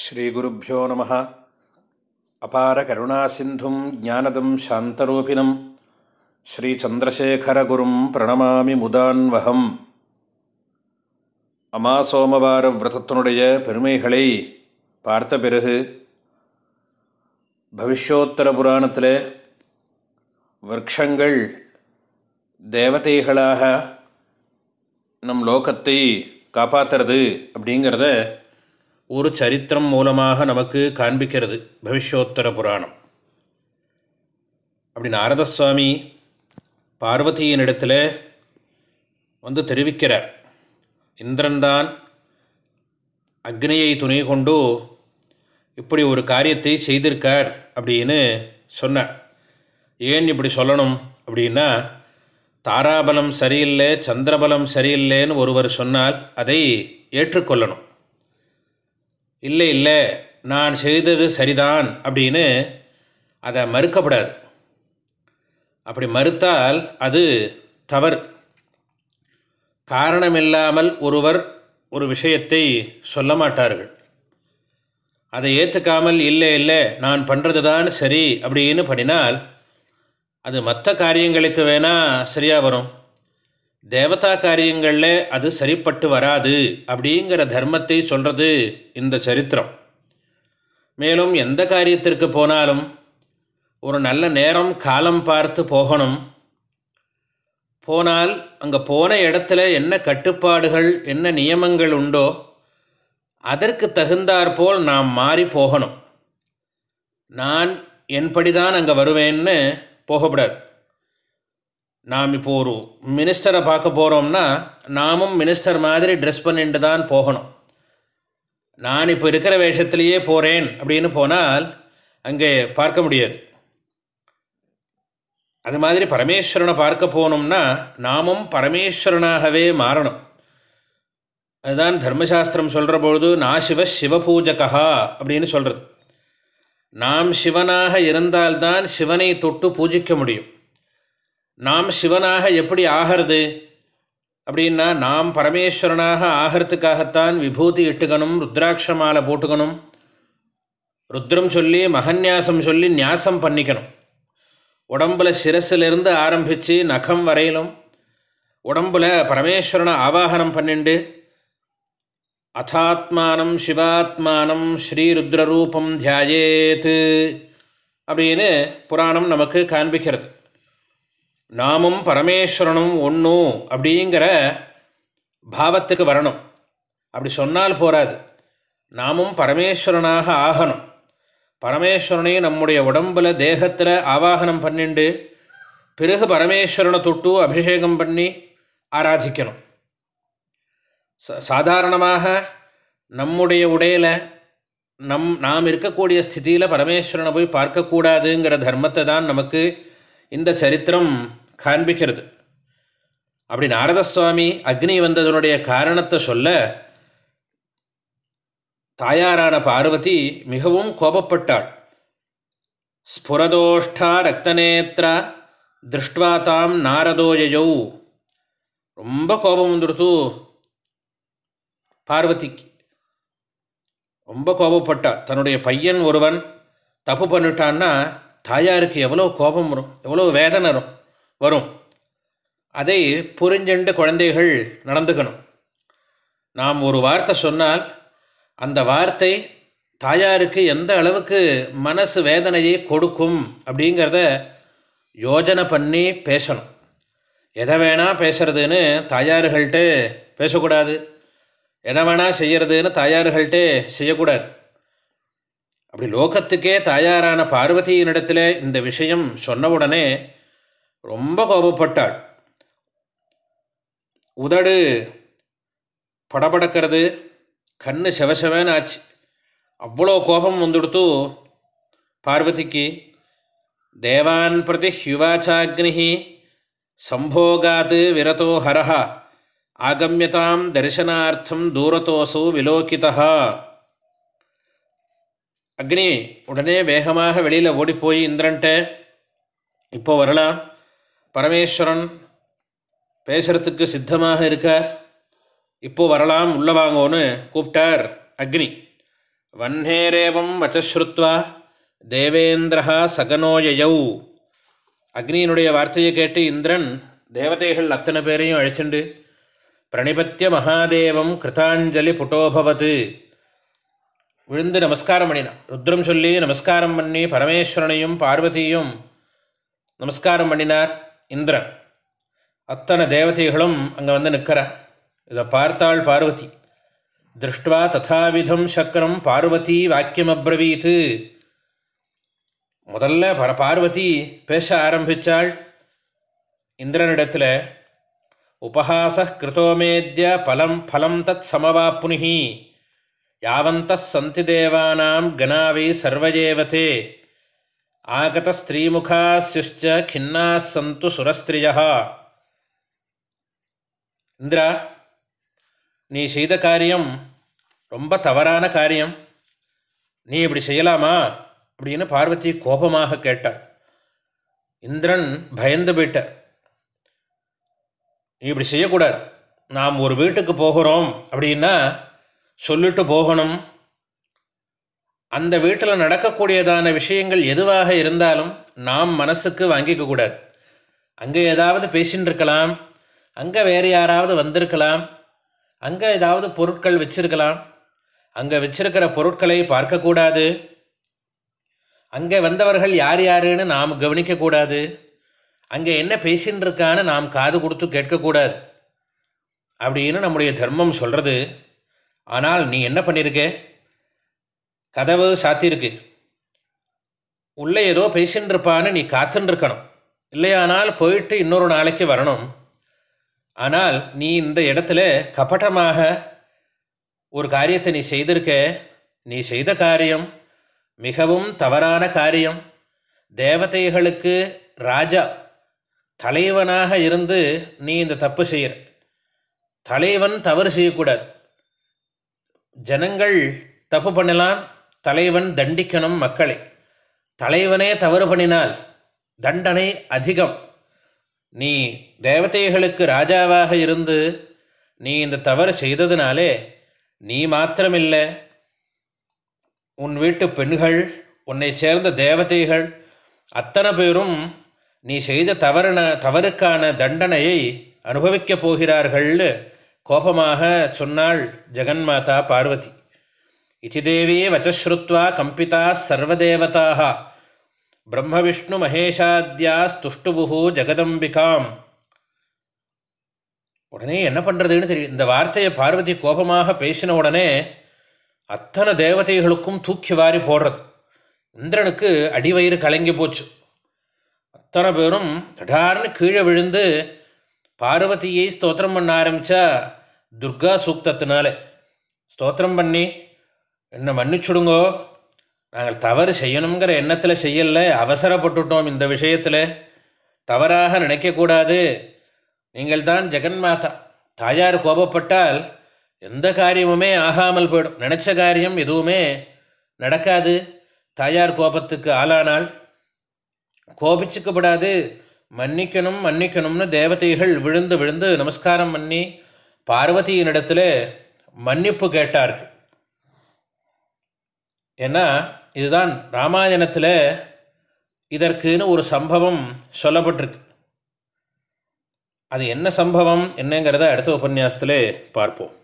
ஸ்ரீகுருப்போ நம. அபார கருணாசிந்தும் ஜானதம் சாந்தரூபிணம். ஸ்ரீச்சந்திரசேகரகுரும் பிரணமாமி முதான்வகம். அமாசோமவார விரதத்தினுடைய பெருமைகளை பார்த்த பிறகு பவிஷ்யோத்தர புராணத்தில் விரக்ஷங்கள் தேவதைகளாக நம் லோகத்தை காப்பாற்றுறது அப்படிங்கிறத ஒரு சரித்திரம் மூலமாக நமக்கு காண்பிக்கிறது பவிஷ்யோத்தர புராணம். அப்படி நாரதசுவாமி பார்வதியின் இடத்துல வந்து தெரிவிக்கிறார். இந்திரன்தான் அக்னியை துணை கொண்டு இப்படி ஒரு காரியத்தை செய்திருக்கார் அப்படின்னு சொன்னார். ஏன் இப்படி சொல்லணும் அப்படின்னா தாராபலம் சரியில்லை சந்திரபலம் சரியில்லைன்னு ஒருவர் சொன்னால் அதை ஏற்றுக்கொள்ளணும். இல்லை இல்லை நான் செய்தது சரிதான் அப்படின்னு அதை மறுக்கப்படாது. அப்படி மறுத்தால் அது தவறு. காரணமில்லாமல் ஒருவர் ஒரு விஷயத்தை சொல்ல மாட்டார்கள். அதை ஏற்றுக்காமல் இல்லை இல்லை நான் பண்ணுறது தான் சரி அப்படின்னு பண்ணினால் அது மற்ற காரியங்களுக்கு வேணால் சரியாக வரும். தேவதா காரியங்களில் அது சரிப்பட்டு வராது அப்படிங்கிற தர்மத்தை சொல்கிறது இந்த சரித்திரம். மேலும் எந்த காரியத்திற்கு போனாலும் ஒரு நல்ல நேரம் காலம் பார்த்து போகணும். போனால் அங்கே போன இடத்துல என்ன கட்டுப்பாடுகள் என்ன நியமங்கள் உண்டோ அதற்கு தகுந்தாற்போல் நாம் மாறி போகணும். நான் என்படி தான் அங்கே வருவேன்னு போகக்கூடாது. நாம் இப்போ ஒரு மினிஸ்டரை பார்க்க போகிறோம்னா நாமும் மினிஸ்டர் மாதிரி ட்ரெஸ் பண்ணிட்டு தான் போகணும். நான் இப்போ இருக்கிற வேஷத்திலேயே போகிறேன் அப்படின்னு போனால் அங்கே பார்க்க முடியாது. அது மாதிரி பரமேஸ்வரனை பார்க்க போகணும்னா நாமும் பரமேஸ்வரனாகவே மாறணும். அதுதான் தர்மசாஸ்திரம் சொல்கிற பொழுது நான் சிவ சிவபூஜகா அப்படின்னு சொல்கிறது நாம் சிவனாக இருந்தால்தான் சிவனை தொட்டு பூஜிக்க முடியும். நாம் சிவனாக எப்படி ஆகிறது? அப்படின்னா நாம் பரமேஸ்வரனாக ஆகிறதுக்காகத்தான் விபூதி இட்டுக்கணும் ருத்ராட்ச மாலை போட்டுக்கணும். ருத்ரம் சொல்லி மகன்யாசம் சொல்லி நியாசம் பண்ணிக்கணும். உடம்பில் சிரசிலிருந்து ஆரம்பித்து நகம் வரையிலும் உடம்பில் பரமேஸ்வரனை ஆவாகனம் பண்ணிண்டு அதாத்மானம் சிவாத்மானம் ஸ்ரீருத்ரரூபம் தியாயேத்து அப்படின்னு புராணம் நமக்கு காண்பிக்கிறது. நாமும் பரமேஸ்வரனும் ஒன்றும் அப்படிங்கிற பாவத்துக்கு வரணும். அப்படி சொன்னால் போராது. நாமும் பரமேஸ்வரனாக ஆகணும். பரமேஸ்வரனை நம்முடைய உடம்பில் தேகத்தில் ஆவாகனம் பண்ணிண்டு பிறகு பரமேஸ்வரனை தொட்டு அபிஷேகம் பண்ணி ஆராதிக்கணும். சாதாரணமாக நம்முடைய உடையில் நம் நாம் இருக்கக்கூடிய ஸ்திதியில் பரமேஸ்வரனை போய் பார்க்கக்கூடாதுங்கிற தர்மத்தை தான் நமக்கு இந்த சரித்திரம் காண்பிக்கிறது. அப்படி நாரதசுவாமி அக்னி வந்ததனுடைய காரணத்தை சொல்ல தாயாரான பார்வதி மிகவும் கோபப்பட்டாள். ஸ்புரதோஷ்டா ரக்தநேத்ரா திருஷ்டுவா தாம் நாரதோயயௌ ரொம்ப கோபம் வந்துடுத்து பார்வதிக்கு. ரொம்ப கோபப்பட்டாள். தன்னுடைய பையன் ஒருவன் தப்பு பண்ணிட்டான்னா தாயாருக்கு எவ்வளோ கோபம் வரும் எவ்வளோ வேதனை வரும் வரும். அதை புரிஞ்செண்டு குழந்தைகள் நடந்துக்கணும். நாம் ஒரு வார்த்தை சொன்னால் அந்த வார்த்தை தாயாருக்கு எந்த அளவுக்கு மனசு வேதனையை கொடுக்கும் அப்படிங்கிறத யோஜனை பண்ணி பேசணும். எதை வேணால் பேசுகிறதுன்னு தாயார்கள்ட்டே பேசக்கூடாது. எதை வேணால் செய்கிறதுன்னு தாயார்கள்ட்டே செய்யக்கூடாது. அப்படி லோகத்துக்கே தாயாரான பார்வதியினிடத்தில் இந்த விஷயம் சொன்ன உடனே ரொம்ப கோபப்பட்டாள். உதடு படபடக்கிறது கண்ணு செவசவன்னு ஆச்சு. அவ்வளோ கோபம் வந்துடுத்து பார்வதிக்கு தேவான் பிரதி ஹியுவாச்சாக்னி சம்போகாத் விரதோ ஹரஹா ஆகமியதாம் தரிசனார்த்தம் தூரத்தோசு விலோக்கிதா அக்னி உடனே வேகமாக வெளியில் ஓடிப்போய் இந்திரன்ட்ட இப்போ வரலாம் பரமேஸ்வரன் பேசுகிறதுக்கு சித்தமாக இருக்கார். இப்போ வரலாம் உள்ள வாங்கோன்னு கூப்பிட்டார் அக்னி. வன்னேரேவம் வச்சஸ்ருத்வா தேவேந்திரா சகனோயயௌ. அக்னியினுடைய வார்த்தையை கேட்டு இந்திரன் தேவதைகள் அத்தனை பேரையும் அழைச்சிண்டு பிரணிபத்திய மகாதேவம் கிருதாஞ்சலி புட்டோபவத்து விழுந்து நமஸ்காரம் பண்ணினான் ருத்ரம் சொல்லி நமஸ்காரம் பண்ணி பரமேஸ்வரனையும் பார்வதியும் நமஸ்காரம் பண்ணினார் இந்திரன். அத்தனை தேவதைகளும் அங்கே வந்து நிற்கிறார். இதை பார்த்தாள் பார்வதி. திருஷ்டுவா ததாவிதம் சக்கரம் பார்வதி வாக்கியம் அப்ரவீத்து. முதல்ல பர பார்வதி பேச ஆரம்பித்தாள் இந்திரனிடத்தில் உபஹாச கிருத்தோமேத்ய பலம் பலம் தத் சமவாப்புனிஹி யாவந்தः சந்தி தேவானாம் கணாவை சர்வஜேவதே ஆகத ஸ்திரீமுகாஸ்யுஷ்ச கின்னா சந்து சுரஸ்திரியா. இந்திரா நீ செய்த காரியம் ரொம்ப தவறான காரியம். நீ இப்படி செய்யலாமா? அப்படின்னு பார்வதி கோபமாக கேட்டாள். இந்திரன் பயந்து போயிட்டார். நீ இப்படி செய்யக்கூடாது. நாம் ஒரு வீட்டுக்கு போகிறோம் அப்படின்னா சொல்லிட்டு போகணும். அந்த வீட்டில் நடக்கக்கூடியதான விஷயங்கள் எதுவாக இருந்தாலும் நாம் மனசுக்கு வாங்கிக்க கூடாது. அங்கே ஏதாவது பேசின்னு இருக்கலாம் அங்கே வேறு யாராவது வந்திருக்கலாம். அங்கே ஏதாவது பொருட்கள் வச்சிருக்கலாம். அங்கே வச்சிருக்கிற பொருட்களை பார்க்கக்கூடாது அங்கே வந்தவர்கள் யார் யாருன்னு நாம் கவனிக்கக்கூடாது அங்கே என்ன பேசின்னு இருக்கான்னு நாம் காது கொடுத்து கேட்கக்கூடாது அப்படின்னு நம்முடைய தர்மம் சொல்கிறது ஆனால் நீ என்ன பண்ணியிருக்க கதவு சாத்தியிருக்கு. உள்ளே ஏதோ பேசின்னு இருப்பான்னு நீ காத்துருக்கணும் இல்லையானால் போயிட்டு இன்னொரு நாளைக்கு வரணும். ஆனால் நீ இந்த இடத்துல கபட்டமாக ஒரு காரியத்தை நீ செய்திருக்க. நீ செய்த காரியம் மிகவும் தவறான காரியம். தேவதைகளுக்கு ராஜா தலைவனாக இருந்து நீ இந்த தப்பு செய்கிற தலைவன் தவறு செய்யக்கூடாது. ஜனங்கள் தப்பு பண்ணலாம் தலைவன் தண்டிக்கணும் மக்களை. தலைவனே தவறு பண்ணினால் தண்டனை அதிகம். நீ தேவதைகளுக்கு ராஜாவாக இருந்து நீ இந்த தவறு செய்ததுனாலே நீ மாத்திரமில்லை. உன் வீட்டு பெண்கள் உன்னை சேர்ந்த தேவதைகள் அத்தனை பேரும் நீ செய்த தவறுன தவறுக்கான தண்டனையை அனுபவிக்கப் போகிறார்கள்னு கோபமாக சொன்னாள் ஜெகன்மாதா பார்வதி. இதி தேவியே வச்சஸ்ருத்வா கம்பிதா சர்வதேவதாக பிரம்ம விஷ்ணு மகேஷாத்யா ஸ்துஷ்டுவுஹு ஜெகதம்பிகாம். உடனே என்ன பண்ணுறதுன்னு தெரியும் இந்த வார்த்தையை பார்வதி கோபமாக பேசின உடனே அத்தனை தேவதைகளுக்கும் தூக்கி வாரி போடுறது. இந்திரனுக்கு அடிவயிறு கலங்கி போச்சு. அத்தனை பேரும் தடார்னு கீழே விழுந்து பார்வதியை ஸ்தோத்திரம் பண்ண ஆரம்பித்தா துர்கா சூக்தத்தினால. ஸ்தோத்திரம் பண்ணி என்னை மன்னிச்சுடுங்கோ. நாங்கள் தவறு செய்யணுங்கிற எண்ணத்தில் செய்யலை அவசரப்பட்டுட்டோம் இந்த விஷயத்தில். தவறாக நினைக்கக்கூடாது. நீங்கள் தான் ஜெகன்மாதா. தாயார் கோபப்பட்டால் எந்த காரியமுமே ஆகாமல் போயிடும். நினச்ச காரியம் எதுவுமே நடக்காது. தாயார் கோபத்துக்கு ஆளானால் கோபிச்சுக்கப்படாது. மன்னிக்கணும் மன்னிக்கணும்னு தேவதைகள் விழுந்து விழுந்து நமஸ்காரம் பண்ணி பார்வதியினிடத்தில் மன்னிப்பு கேட்டார்கள். ஏன்னா இதுதான் ராமாயணத்தில் இதற்குன்னு ஒரு சம்பவம் சொல்லப்பட்டிருக்கு. அது என்ன சம்பவம் என்னங்கிறத அடுத்த உபன்யாசத்திலே பார்ப்போம்.